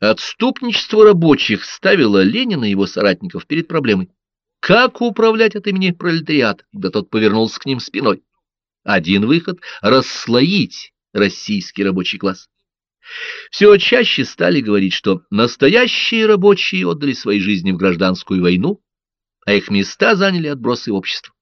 Отступничество рабочих ставило Ленина и его соратников перед проблемой. Как управлять от имени пролетариата, когда тот повернулся к ним спиной? Один выход — расслоить российский рабочий класс. Все чаще стали говорить, что настоящие рабочие отдали свои жизни в гражданскую войну, а их места заняли отбросы общества.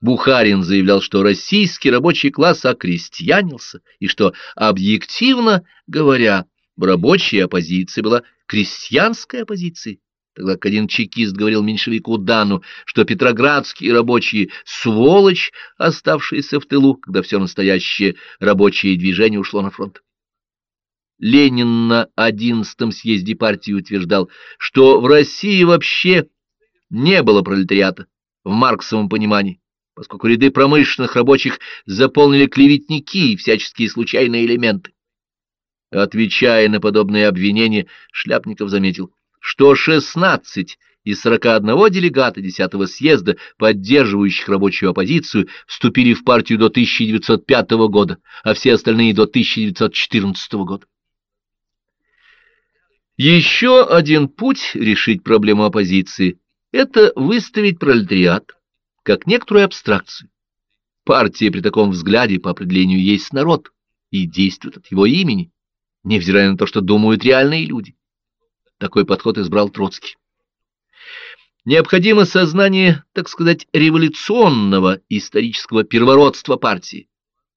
Бухарин заявлял, что российский рабочий класс окрестьянился, и что, объективно говоря, рабочая оппозиция была крестьянской оппозицией, тогда один чекист говорил меньшевику Дану, что петроградские рабочие — сволочь, оставшиеся в тылу, когда все настоящее рабочее движение ушло на фронт. Ленин на одиннадцатом съезде партии утверждал, что в России вообще не было пролетариата в марксовом понимании, поскольку ряды промышленных рабочих заполнили клеветники и всяческие случайные элементы. Отвечая на подобные обвинения, Шляпников заметил, что 16 из 41 делегата 10-го съезда, поддерживающих рабочую оппозицию, вступили в партию до 1905 года, а все остальные до 1914 года. Еще один путь решить проблему оппозиции – это выставить пролетариат как некоторую абстракцию. Партия при таком взгляде по определению есть народ и действует от его имени невзирая на то, что думают реальные люди. Такой подход избрал Троцкий. Необходимо сознание, так сказать, революционного исторического первородства партии,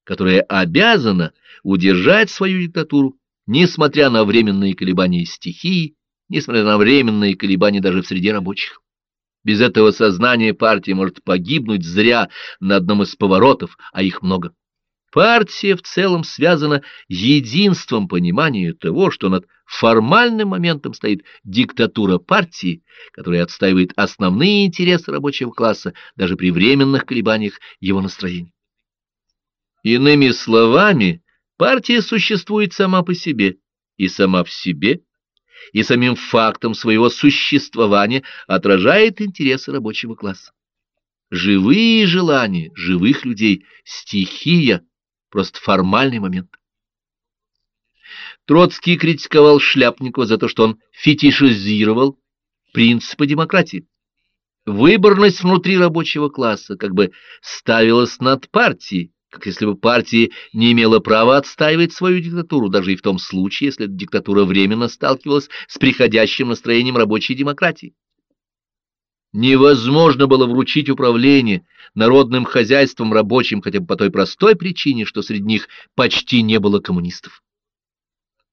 которая обязана удержать свою диктатуру, несмотря на временные колебания стихии, несмотря на временные колебания даже в среде рабочих. Без этого сознания партия может погибнуть зря на одном из поворотов, а их много. Партия в целом связана единством понимания того, что над формальным моментом стоит диктатура партии, которая отстаивает основные интересы рабочего класса даже при временных колебаниях его настроений. Иными словами, партия существует сама по себе и сама в себе, и самим фактом своего существования отражает интересы рабочего класса. Живые желания живых людей – стихия, просто формальный момент. Троцкий критиковал Шляпникова за то, что он фетишизировал принципы демократии. Выборность внутри рабочего класса как бы ставилась над партией, как если бы партия не имела права отстаивать свою диктатуру, даже и в том случае, если диктатура временно сталкивалась с приходящим настроением рабочей демократии. Невозможно было вручить управление народным хозяйством рабочим хотя бы по той простой причине, что среди них почти не было коммунистов.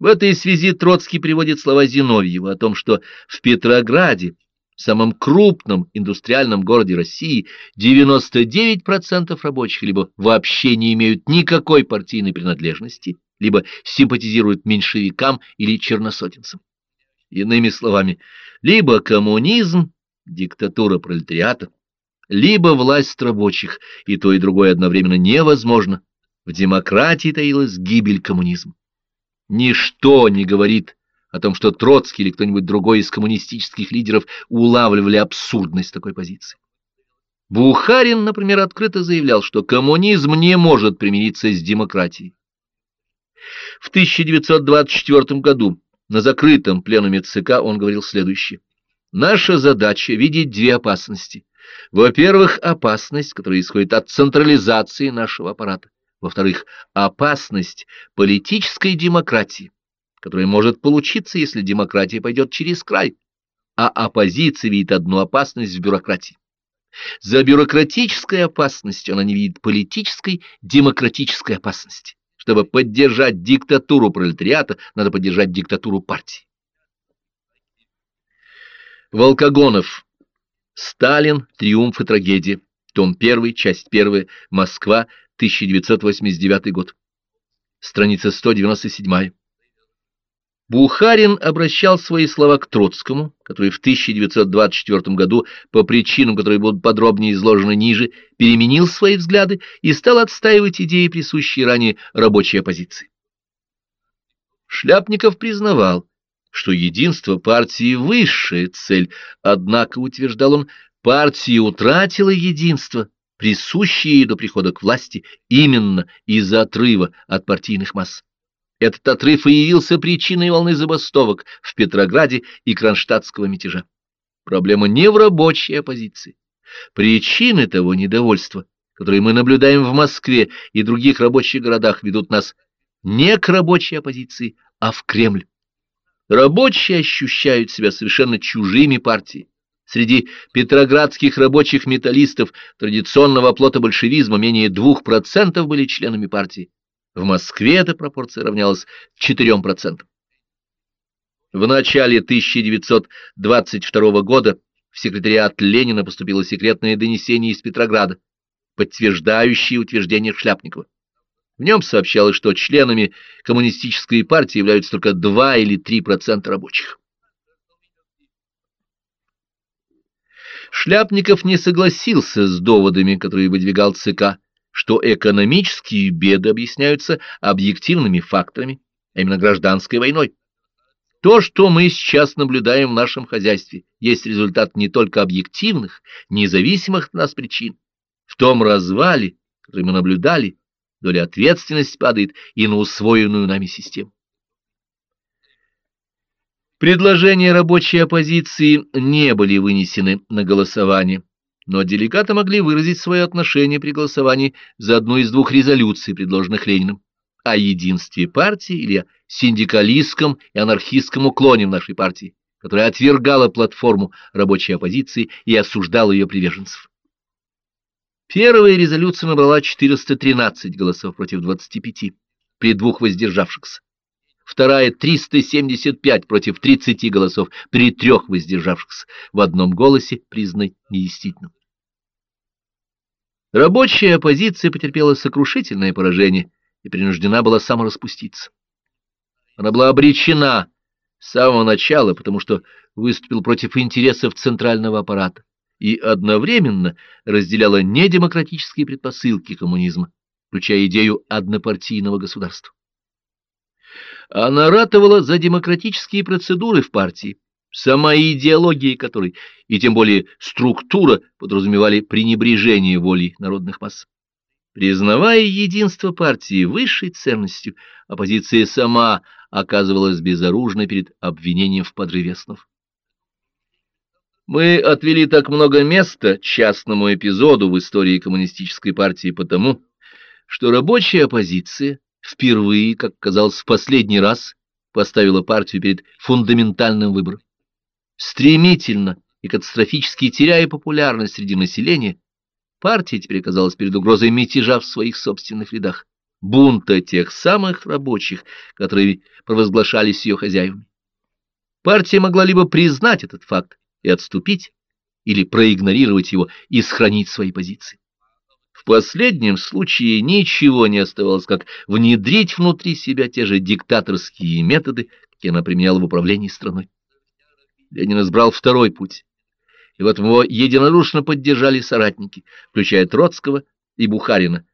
В этой связи Троцкий приводит слова Зиновьева о том, что в Петрограде, самом крупном индустриальном городе России, 99% рабочих либо вообще не имеют никакой партийной принадлежности, либо симпатизируют меньшевикам или черносотенцам. Иными словами, либо коммунизм, диктатура пролетариата, либо власть рабочих, и то и другое одновременно невозможно. В демократии таилась гибель коммунизма. Ничто не говорит о том, что Троцкий или кто-нибудь другой из коммунистических лидеров улавливали абсурдность такой позиции. Бухарин, например, открыто заявлял, что коммунизм не может примириться с демократией. В 1924 году на закрытом пленуме ЦК он говорил следующее. Наша задача — видеть две опасности. Во-первых, опасность, которая исходит от централизации нашего аппарата. Во-вторых, опасность политической демократии, которая может получиться, если демократия пойдет через край. А оппозиция видит одну опасность в бюрократии. За бюрократической опасностью она не видит политической, демократической опасности. Чтобы поддержать диктатуру пролетариата, надо поддержать диктатуру партии. Волкогонов. Сталин. Триумф и трагедия. Том 1, часть 1. Москва. 1989 год. Страница 197. Бухарин обращал свои слова к Троцкому, который в 1924 году, по причинам, которые будут подробнее изложены ниже, переменил свои взгляды и стал отстаивать идеи, присущие ранее рабочей оппозиции. Шляпников признавал, что единство партии — высшая цель, однако, утверждал он, партия утратила единство, присущее ей до прихода к власти, именно из-за отрыва от партийных масс. Этот отрыв и явился причиной волны забастовок в Петрограде и кронштадтского мятежа. Проблема не в рабочей оппозиции. Причины того недовольства, которые мы наблюдаем в Москве и других рабочих городах, ведут нас не к рабочей оппозиции, а в Кремль. Рабочие ощущают себя совершенно чужими партией. Среди петроградских рабочих металлистов традиционного оплота большевизма менее 2% были членами партии. В Москве эта пропорция равнялась 4%. В начале 1922 года в секретариат Ленина поступило секретное донесение из Петрограда, подтверждающее утверждение Шляпникова. В нем сообщалось, что членами коммунистической партии являются только 2 или 3% рабочих. Шляпников не согласился с доводами, которые выдвигал ЦК, что экономические беды объясняются объективными факторами, а именно гражданской войной. То, что мы сейчас наблюдаем в нашем хозяйстве, есть результат не только объективных, независимых от нас причин. В том развале, который мы наблюдали, доля ответственности падает и на усвоенную нами систему. Предложения рабочей оппозиции не были вынесены на голосование, но делегаты могли выразить свое отношение при голосовании за одну из двух резолюций, предложенных Лениным, о единстве партии или о синдикалистском и анархистском уклоне в нашей партии, которая отвергала платформу рабочей оппозиции и осуждала ее приверженцев. Первая резолюция набрала 413 голосов против 25 при двух воздержавшихся вторая — 375 против 30 голосов при трех воздержавшихся, в одном голосе признанной недействительным. Рабочая оппозиция потерпела сокрушительное поражение и принуждена была самораспуститься. Она была обречена с самого начала, потому что выступил против интересов центрального аппарата и одновременно разделяла недемократические предпосылки коммунизма, включая идею однопартийного государства. Она ратовала за демократические процедуры в партии, сама идеология которой, и тем более структура, подразумевали пренебрежение волей народных масс. Признавая единство партии высшей ценностью, оппозиция сама оказывалась безоружной перед обвинением в подрыве основ. Мы отвели так много места частному эпизоду в истории коммунистической партии потому, что рабочая оппозиция впервые, как казалось, в последний раз поставила партию перед фундаментальным выбором. Стремительно и катастрофически теряя популярность среди населения, партия теперь оказалась перед угрозой мятежа в своих собственных рядах, бунта тех самых рабочих, которые провозглашались ее хозяевами. Партия могла либо признать этот факт и отступить, или проигнорировать его и сохранить свои позиции. В последнем случае ничего не оставалось, как внедрить внутри себя те же диктаторские методы, какие она применяла в управлении страной. Ленин избрал второй путь, и вот его единодушно поддержали соратники, включая Троцкого и Бухарина,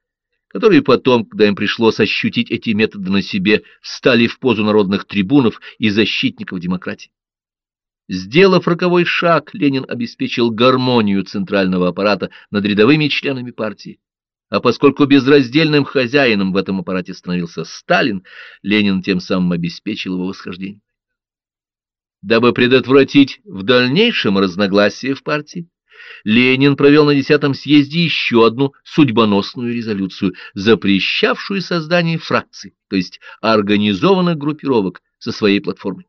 которые потом, когда им пришлось ощутить эти методы на себе, встали в позу народных трибунов и защитников демократии. Сделав роковой шаг, Ленин обеспечил гармонию центрального аппарата над рядовыми членами партии. А поскольку безраздельным хозяином в этом аппарате становился Сталин, Ленин тем самым обеспечил его восхождение. Дабы предотвратить в дальнейшем разногласия в партии, Ленин провел на 10-м съезде еще одну судьбоносную резолюцию, запрещавшую создание фракций, то есть организованных группировок со своей платформой.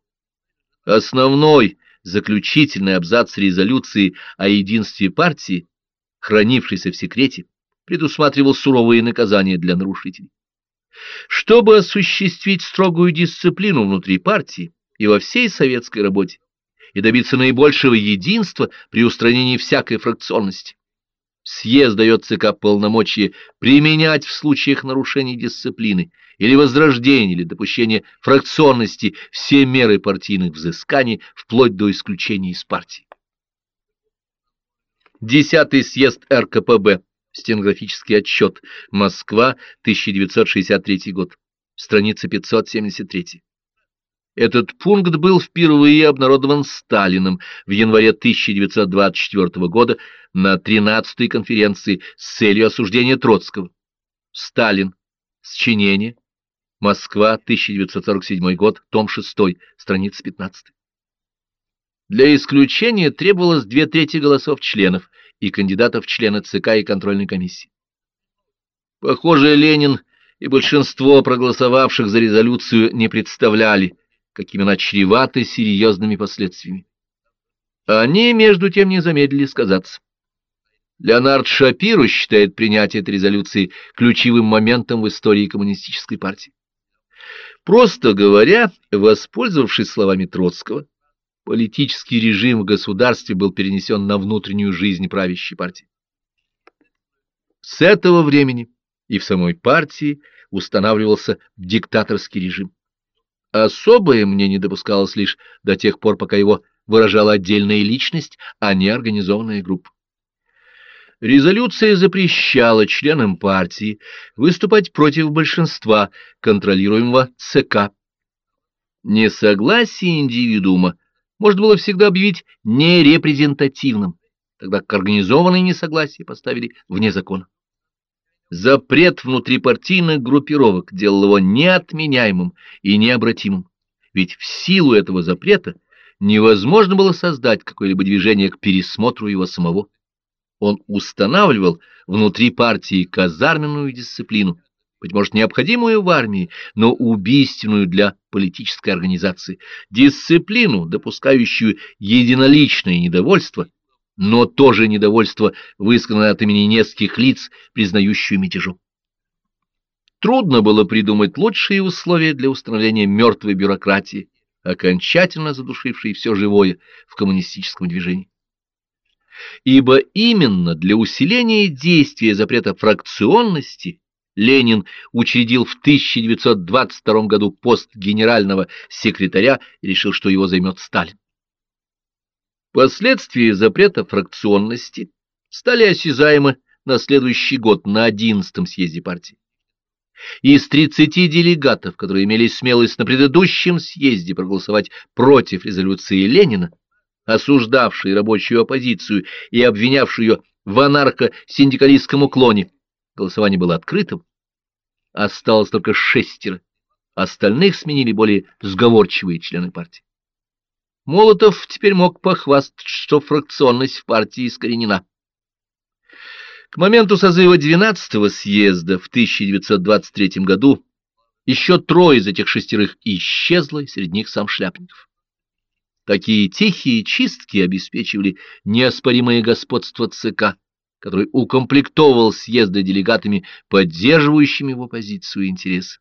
Основной заключительный абзац резолюции о единстве партии, хранившийся в секрете, предусматривал суровые наказания для нарушителей. Чтобы осуществить строгую дисциплину внутри партии и во всей советской работе, и добиться наибольшего единства при устранении всякой фракционности, съезд дает ЦК полномочия применять в случаях нарушений дисциплины или возрождения или допущения фракционности все меры партийных взысканий вплоть до исключения из партии. Десятый съезд РКПБ. Стенографический отчет. Москва, 1963 год. Страница 573. Этот пункт был впервые обнародован Сталиным в январе 1924 года на 13-й конференции с целью осуждения Троцкого. Сталин. Счинение. Москва, 1947 год, том 6, страница 15. Для исключения требовалось две трети голосов членов и кандидатов в члены ЦК и контрольной комиссии. Похоже, Ленин и большинство проголосовавших за резолюцию не представляли, какими она чревата серьезными последствиями. Они, между тем, не замедлили сказаться. Леонард Шапиру считает принятие этой резолюции ключевым моментом в истории коммунистической партии. Просто говоря, воспользовавшись словами Троцкого, политический режим в государстве был перенесен на внутреннюю жизнь правящей партии. С этого времени и в самой партии устанавливался диктаторский режим. Особое мнение допускалось лишь до тех пор, пока его выражала отдельная личность, а не организованная группа. Резолюция запрещала членам партии выступать против большинства, контролируемого ЦК. Несогласие индивидуума можно было всегда объявить нерепрезентативным, тогда как организованные несогласия поставили вне закона. Запрет внутрипартийных группировок делал его неотменяемым и необратимым, ведь в силу этого запрета невозможно было создать какое-либо движение к пересмотру его самого. Он устанавливал внутри партии казарменную дисциплину, быть может, необходимую в армии, но убийственную для политической организации, дисциплину, допускающую единоличное недовольство, но тоже недовольство, высказанное от имени нескольких лиц, признающую мятежом. Трудно было придумать лучшие условия для установления мертвой бюрократии, окончательно задушившей все живое в коммунистическом движении ибо именно для усиления действия запрета фракционности Ленин учредил в 1922 году пост генерального секретаря и решил, что его займет Сталин. Последствия запрета фракционности стали осязаемы на следующий год на 11-м съезде партии. Из 30 делегатов, которые имели смелость на предыдущем съезде проголосовать против резолюции Ленина, осуждавший рабочую оппозицию и обвинявший ее в анархо-синдикалистском уклоне. Голосование было открытым. Осталось только шестеро. Остальных сменили более сговорчивые члены партии. Молотов теперь мог похвастать, что фракционность в партии искоренена. К моменту созыва 12-го съезда в 1923 году еще трое из этих шестерых исчезло, среди них сам Шляпников. Такие тихие чистки обеспечивали неоспоримое господство ЦК, который укомплектовал съезды делегатами, поддерживающими его позицию и интересы.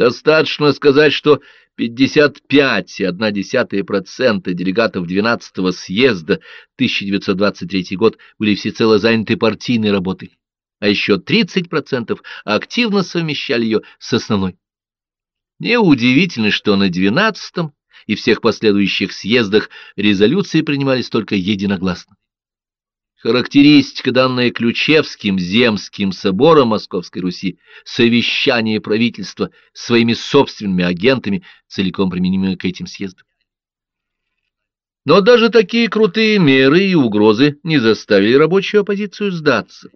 Достаточно сказать, что 55,1% делегатов 12-го съезда 1923 год были всецело заняты партийной работой, а еще 30% активно совмещали ее с основной. Неудивительно, что на 12-м и всех последующих съездах резолюции принимались только единогласно. Характеристика, данная Ключевским Земским собором Московской Руси, совещание правительства своими собственными агентами, целиком применимые к этим съездам. Но даже такие крутые меры и угрозы не заставили рабочую оппозицию сдаться.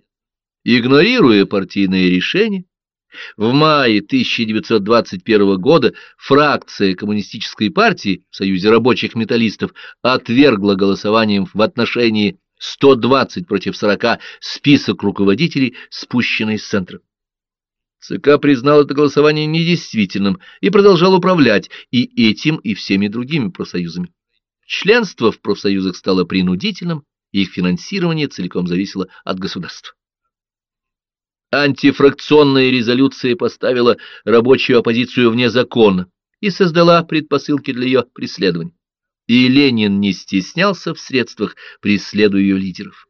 Игнорируя партийные решения, в мае 1921 года фракция Коммунистической партии в Союзе рабочих металлистов отвергла голосованием в отношении 120 против 40 список руководителей, спущенный с центра. ЦК признал это голосование недействительным и продолжал управлять и этим, и всеми другими профсоюзами. Членство в профсоюзах стало принудительным, и их финансирование целиком зависело от государства. Антифракционная резолюция поставила рабочую оппозицию вне закона и создала предпосылки для ее преследования. И Ленин не стеснялся в средствах, преследуя ее лидеров.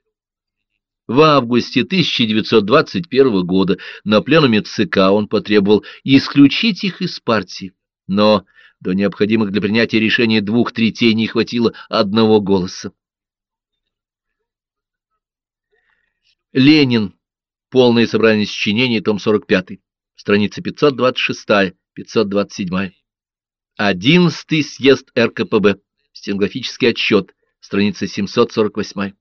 В августе 1921 года на пленуме ЦК он потребовал исключить их из партии, но до необходимых для принятия решения двух третей не хватило одного голоса. Ленин Полное собрание сочинений, том 45, страница 526-527. Одиннадцатый съезд РКПБ, стенографический отчет, страница 748.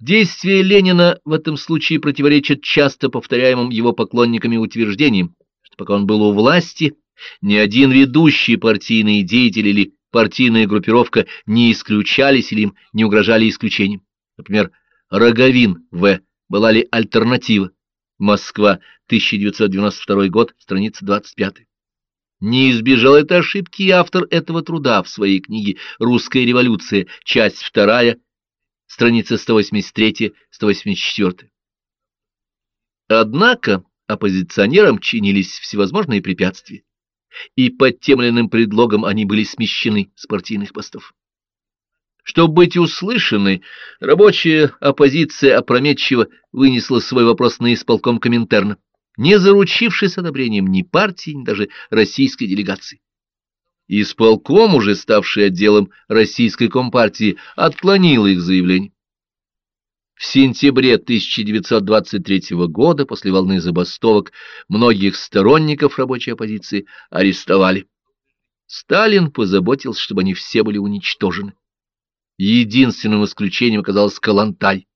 Действия Ленина в этом случае противоречат часто повторяемым его поклонниками утверждениям, пока он был у власти, ни один ведущий партийный деятель или партийная группировка не исключались или им не угрожали исключением. Например, Роговин В. Была ли альтернатива? Москва, 1992 год, страница 25. Не избежал этой ошибки и автор этого труда в своей книге «Русская революция», часть 2, страница 183-184. Однако оппозиционерам чинились всевозможные препятствия, и под тем или иным предлогом они были смещены с партийных постов. Чтобы быть услышанной, рабочая оппозиция опрометчиво вынесла свой вопрос на исполком Коминтерна, не заручившись одобрением ни партии, ни даже российской делегации. Исполком, уже ставший отделом российской компартии, отклонил их заявление. В сентябре 1923 года, после волны забастовок, многих сторонников рабочей оппозиции арестовали. Сталин позаботился, чтобы они все были уничтожены. Единственным исключением оказалась Калантай.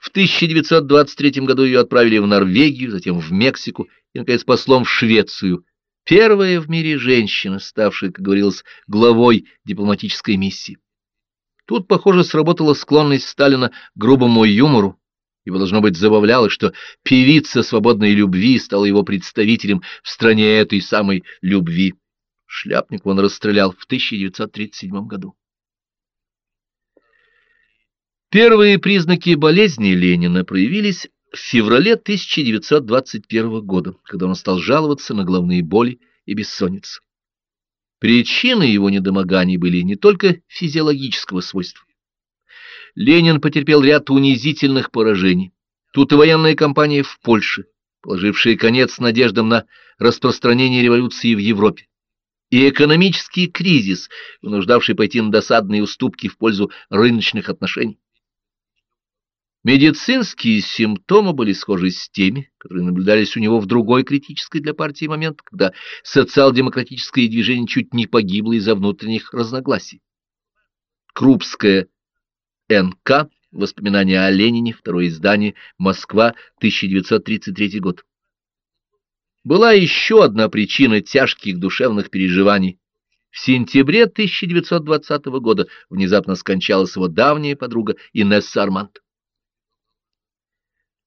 В 1923 году ее отправили в Норвегию, затем в Мексику и, наконец, послом в Швецию. Первая в мире женщина, ставшая, как говорилось, главой дипломатической миссии. Тут, похоже, сработала склонность Сталина к грубому юмору, Его, должно быть, забавляло, что певица свободной любви стала его представителем в стране этой самой любви. Шляпник он расстрелял в 1937 году. Первые признаки болезни Ленина проявились в феврале 1921 года, когда он стал жаловаться на головные боли и бессонницу. Причины его недомоганий были не только физиологического свойства. Ленин потерпел ряд унизительных поражений. Тут и военная кампания в Польше, положившая конец надеждам на распространение революции в Европе, и экономический кризис, вынуждавший пойти на досадные уступки в пользу рыночных отношений. Медицинские симптомы были схожи с теми, которые наблюдались у него в другой критической для партии момент, когда социал-демократическое движение чуть не погибло из-за внутренних разногласий. Крупская НК. Воспоминания о Ленине. Второе издание. Москва. 1933 год. Была еще одна причина тяжких душевных переживаний. В сентябре 1920 года внезапно скончалась его давняя подруга Инесса Арманд.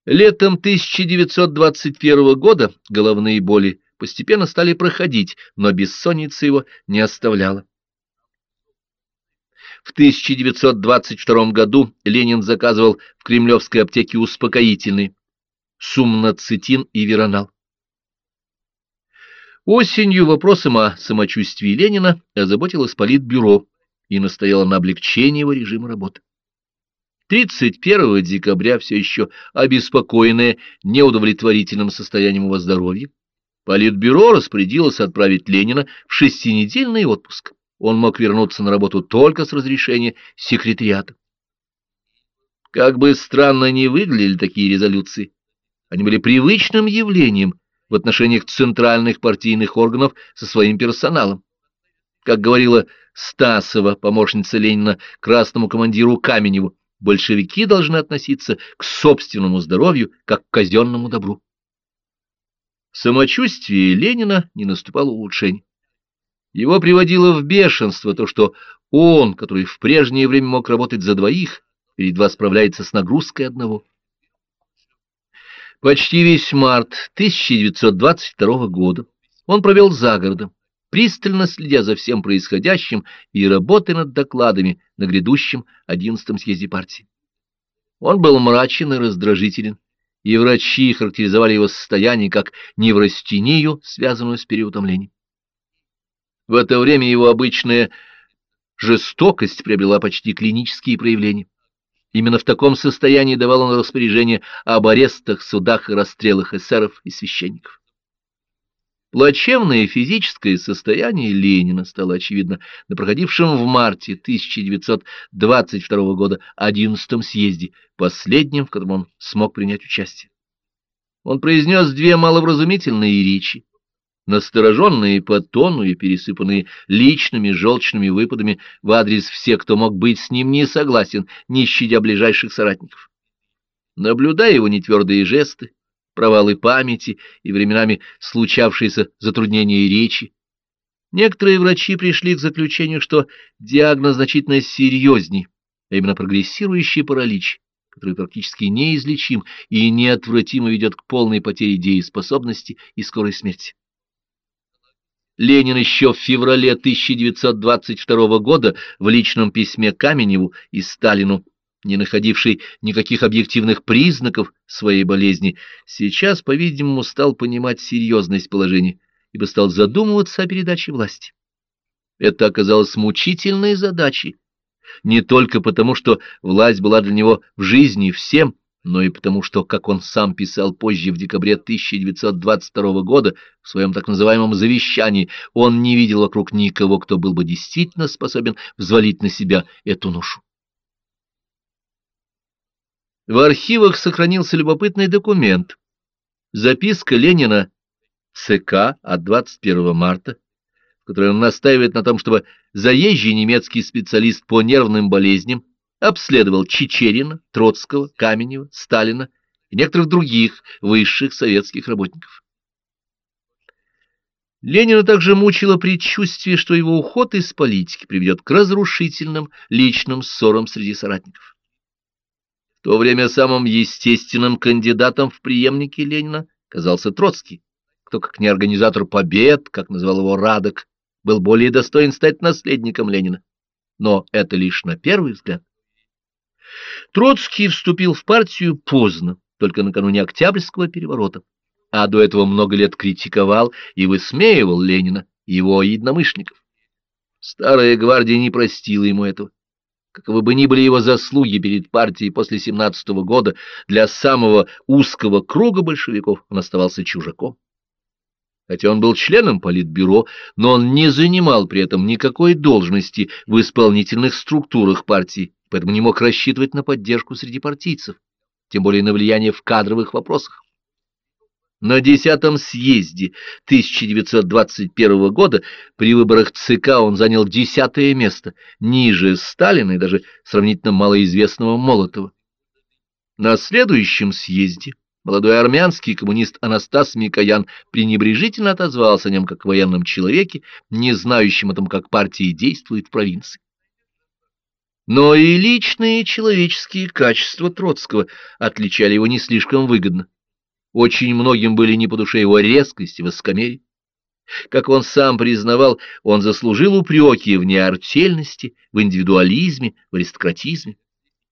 Летом 1921 года головные боли постепенно стали проходить, но бессонница его не оставляла. В 1922 году Ленин заказывал в кремлевской аптеке успокоительные сумнацетин и веронал. Осенью вопросом о самочувствии Ленина озаботилось политбюро и настояло на облегчении его режима работы. 31 декабря, все еще обеспокоенное неудовлетворительным состоянием его здоровья, Политбюро распорядилось отправить Ленина в шестинедельный отпуск. Он мог вернуться на работу только с разрешения секретариата. Как бы странно ни выглядели такие резолюции, они были привычным явлением в отношениях центральных партийных органов со своим персоналом. Как говорила Стасова, помощница Ленина, красному командиру Каменеву, большевики должны относиться к собственному здоровью как к казенному добру. Самочувствие Ленина не наступало улучшений. Его приводило в бешенство то, что он, который в прежнее время мог работать за двоих, едва справляется с нагрузкой одного. Почти весь март 1922 года он провел за городом пристально следя за всем происходящим и работая над докладами на грядущем одиннадцатом съезде партии. Он был мрачен и раздражителен, и врачи характеризовали его состояние как неврастению, связанную с переутомлением. В это время его обычная жестокость приобрела почти клинические проявления. Именно в таком состоянии давал он распоряжение об арестах, судах и расстрелах эсеров и священников. Плачевное физическое состояние Ленина стало очевидно на проходившем в марте 1922 года 11-м съезде, последнем, в котором он смог принять участие. Он произнес две маловразумительные речи, настороженные по тону и пересыпанные личными желчными выпадами в адрес всех, кто мог быть с ним не согласен, не щадя ближайших соратников. Наблюдая его нетвердые жесты, провалы памяти и временами случавшиеся затруднения речи. Некоторые врачи пришли к заключению, что диагноз значительно серьезней, а именно прогрессирующий паралич, который практически неизлечим и неотвратимо ведет к полной потере дееспособности и скорой смерти. Ленин еще в феврале 1922 года в личном письме Каменеву и Сталину, не находивший никаких объективных признаков своей болезни, сейчас, по-видимому, стал понимать серьезность положения, ибо стал задумываться о передаче власти. Это оказалось мучительной задачей, не только потому, что власть была для него в жизни всем, но и потому, что, как он сам писал позже в декабре 1922 года в своем так называемом завещании, он не видел вокруг никого, кто был бы действительно способен взвалить на себя эту ношу. В архивах сохранился любопытный документ. Записка Ленина ЦК от 21 марта, в которой он настаивает на том, чтобы заезжий немецкий специалист по нервным болезням обследовал Чечерина, Троцкого, Каменева, Сталина и некоторых других высших советских работников. Ленина также мучило предчувствие, что его уход из политики приведет к разрушительным личным ссорам среди соратников. В то время самым естественным кандидатом в преемнике Ленина казался Троцкий, кто, как не организатор побед, как назвал его Радок, был более достоин стать наследником Ленина. Но это лишь на первый взгляд. Троцкий вступил в партию поздно, только накануне Октябрьского переворота, а до этого много лет критиковал и высмеивал Ленина его единомышленников. Старая гвардия не простила ему этого. Каковы бы ни были его заслуги перед партией после 17 -го года, для самого узкого круга большевиков он оставался чужаком. Хотя он был членом политбюро, но он не занимал при этом никакой должности в исполнительных структурах партии поэтому не мог рассчитывать на поддержку среди партийцев, тем более на влияние в кадровых вопросах. На десятом съезде 1921 года при выборах ЦК он занял десятое место, ниже Сталина и даже сравнительно малоизвестного Молотова. На следующем съезде молодой армянский коммунист Анастас Микоян пренебрежительно отозвался о нем как военном человеке, не знающем о том, как партия действует в провинции. Но и личные человеческие качества Троцкого отличали его не слишком выгодно. Очень многим были не по душе его резкость и воскомерие. Как он сам признавал, он заслужил упреки в неартельности, в индивидуализме, в аристократизме.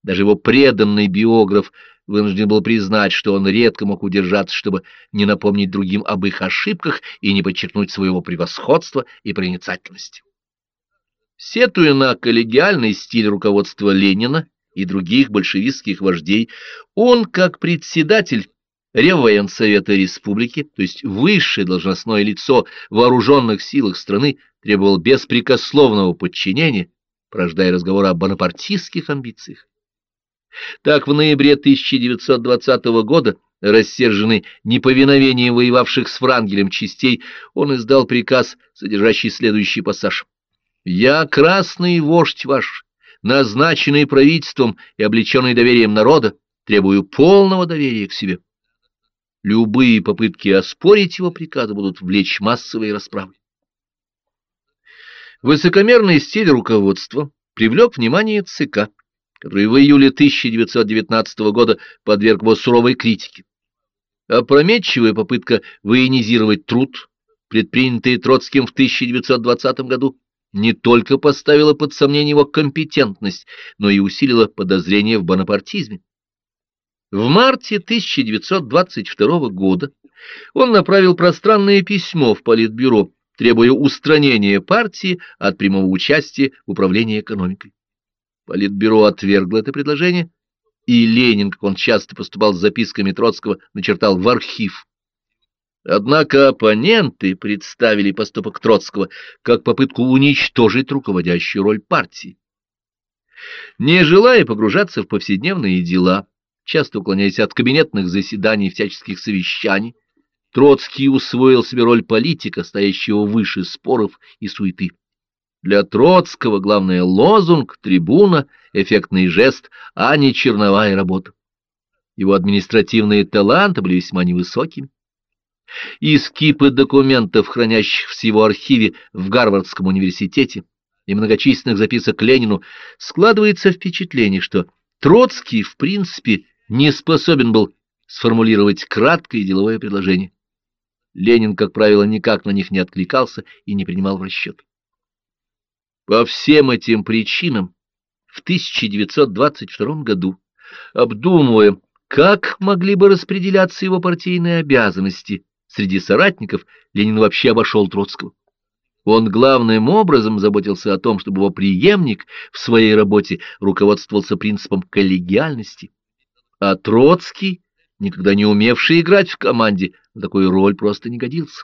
Даже его преданный биограф вынужден был признать, что он редко мог удержаться, чтобы не напомнить другим об их ошибках и не подчеркнуть своего превосходства и проницательности. Сетуя на коллегиальный стиль руководства Ленина и других большевистских вождей, он, как председатель Реввоенсовета Республики, то есть высшее должностное лицо вооруженных силах страны, требовал беспрекословного подчинения, порождая разговор о бонапартистских амбициях. Так, в ноябре 1920 года, рассерженный неповиновением воевавших с Франгелем частей, он издал приказ, содержащий следующий пассаж. Я красный вождь ваш, назначенный правительством и облеченный доверием народа, требую полного доверия к себе. Любые попытки оспорить его приказы будут влечь массовые расправы. Высокомерный стиль руководства привлек внимание ЦК, который в июле 1919 года подверг его суровой критике. Опрометчивая попытка военизировать труд, предпринятый Троцким в 1920 году, не только поставила под сомнение его компетентность, но и усилила подозрения в бонапартизме. В марте 1922 года он направил пространное письмо в Политбюро, требуя устранения партии от прямого участия в управлении экономикой. Политбюро отвергло это предложение, и Ленин, как он часто поступал с записками Троцкого, начертал в архив Однако оппоненты представили поступок Троцкого как попытку уничтожить руководящую роль партии. Не желая погружаться в повседневные дела, часто уклоняясь от кабинетных заседаний и всяческих совещаний, Троцкий усвоил себе роль политика, стоящего выше споров и суеты. Для Троцкого главное лозунг, трибуна, эффектный жест, а не черновая работа. Его административные таланты были весьма невысокими. Из кипы документов, хранящихся в его архиве в Гарвардском университете, и многочисленных записок Ленину, складывается впечатление, что Троцкий, в принципе, не способен был сформулировать краткое деловое предложение. Ленин, как правило, никак на них не откликался и не принимал в расчет. По всем этим причинам в 1922 году, обдумывая, как могли бы распределяться его партийные обязанности среди соратников, Ленин вообще обошел Троцкого. Он главным образом заботился о том, чтобы его преемник в своей работе руководствовался принципом коллегиальности, а Троцкий, никогда не умевший играть в команде, на такую роль просто не годился.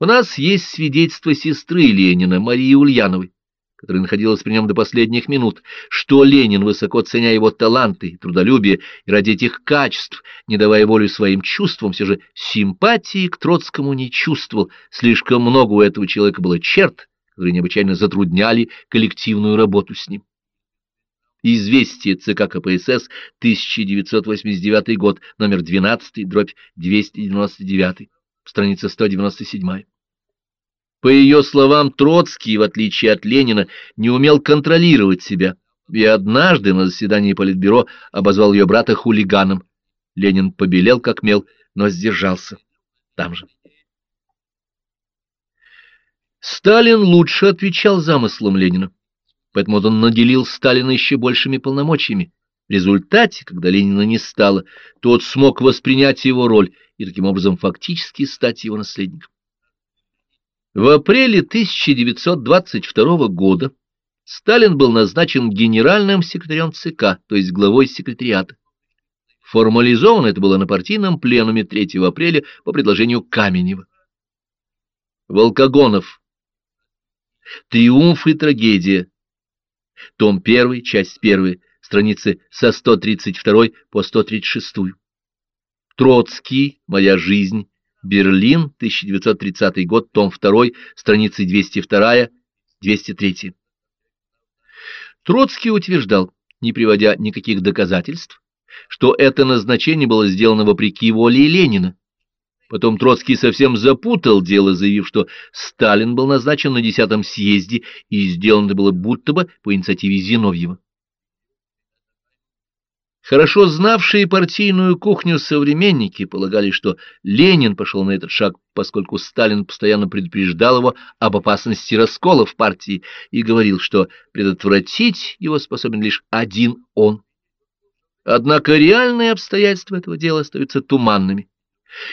У нас есть свидетельство сестры Ленина, Марии Ульяновой, которая находилась при нем до последних минут, что Ленин, высоко ценя его таланты, трудолюбие и ради этих качеств, не давая волю своим чувствам, все же симпатии к Троцкому не чувствовал, слишком много у этого человека было черт, которые необычайно затрудняли коллективную работу с ним. Известие ЦК КПСС, 1989 год, номер 12, дробь 299, страница 197. По ее словам, Троцкий, в отличие от Ленина, не умел контролировать себя, и однажды на заседании Политбюро обозвал ее брата хулиганом. Ленин побелел как мел, но сдержался там же. Сталин лучше отвечал замыслам Ленина, поэтому он наделил Сталина еще большими полномочиями. В результате, когда Ленина не стало, тот смог воспринять его роль и таким образом фактически стать его наследником. В апреле 1922 года Сталин был назначен генеральным секретарем ЦК, то есть главой секретариата. Формализовано это было на партийном пленуме 3 апреля по предложению Каменева. Волкогонов. Триумф и трагедия. Том 1, часть 1, страницы со 132 по 136. Троцкий. Моя жизнь. Берлин, 1930 год, том 2, страницы 202-203. Троцкий утверждал, не приводя никаких доказательств, что это назначение было сделано вопреки воле Ленина. Потом Троцкий совсем запутал дело, заявив, что Сталин был назначен на 10-м съезде, и сделано это было будто бы по инициативе Зиновьева. Хорошо знавшие партийную кухню современники полагали, что Ленин пошел на этот шаг, поскольку Сталин постоянно предупреждал его об опасности раскола в партии и говорил, что предотвратить его способен лишь один он. Однако реальные обстоятельства этого дела остаются туманными,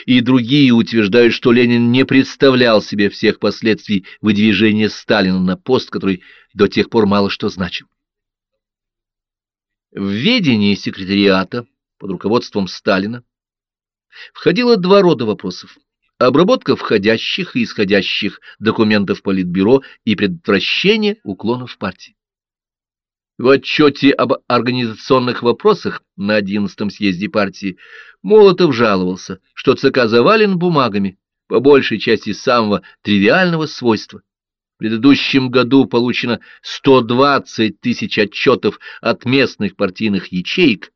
и другие утверждают, что Ленин не представлял себе всех последствий выдвижения Сталина на пост, который до тех пор мало что значил. В ведении секретариата под руководством Сталина входило два рода вопросов. Обработка входящих и исходящих документов Политбюро и предотвращение уклонов партии. В отчете об организационных вопросах на 11-м съезде партии Молотов жаловался, что ЦК завален бумагами, по большей части самого тривиального свойства предыдущем году получено 120 тысяч отчетов от местных партийных ячеек,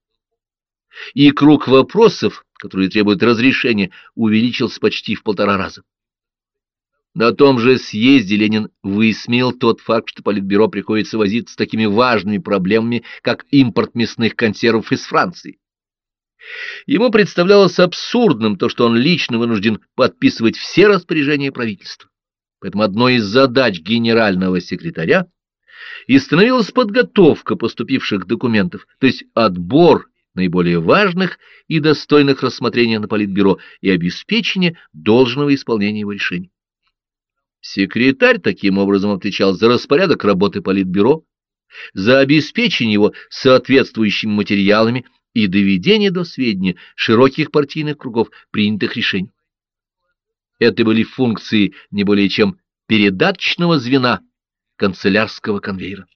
и круг вопросов, которые требуют разрешения, увеличился почти в полтора раза. На том же съезде Ленин высмеял тот факт, что Политбюро приходится возиться с такими важными проблемами, как импорт мясных консервов из Франции. Ему представлялось абсурдным то, что он лично вынужден подписывать все распоряжения правительства. Поэтому одной из задач генерального секретаря и становилась подготовка поступивших документов, то есть отбор наиболее важных и достойных рассмотрения на Политбюро и обеспечение должного исполнения его решений. Секретарь таким образом отвечал за распорядок работы Политбюро, за обеспечение его соответствующими материалами и доведение до сведения широких партийных кругов принятых решений. Это были функции не более чем передаточного звена канцелярского конвейера.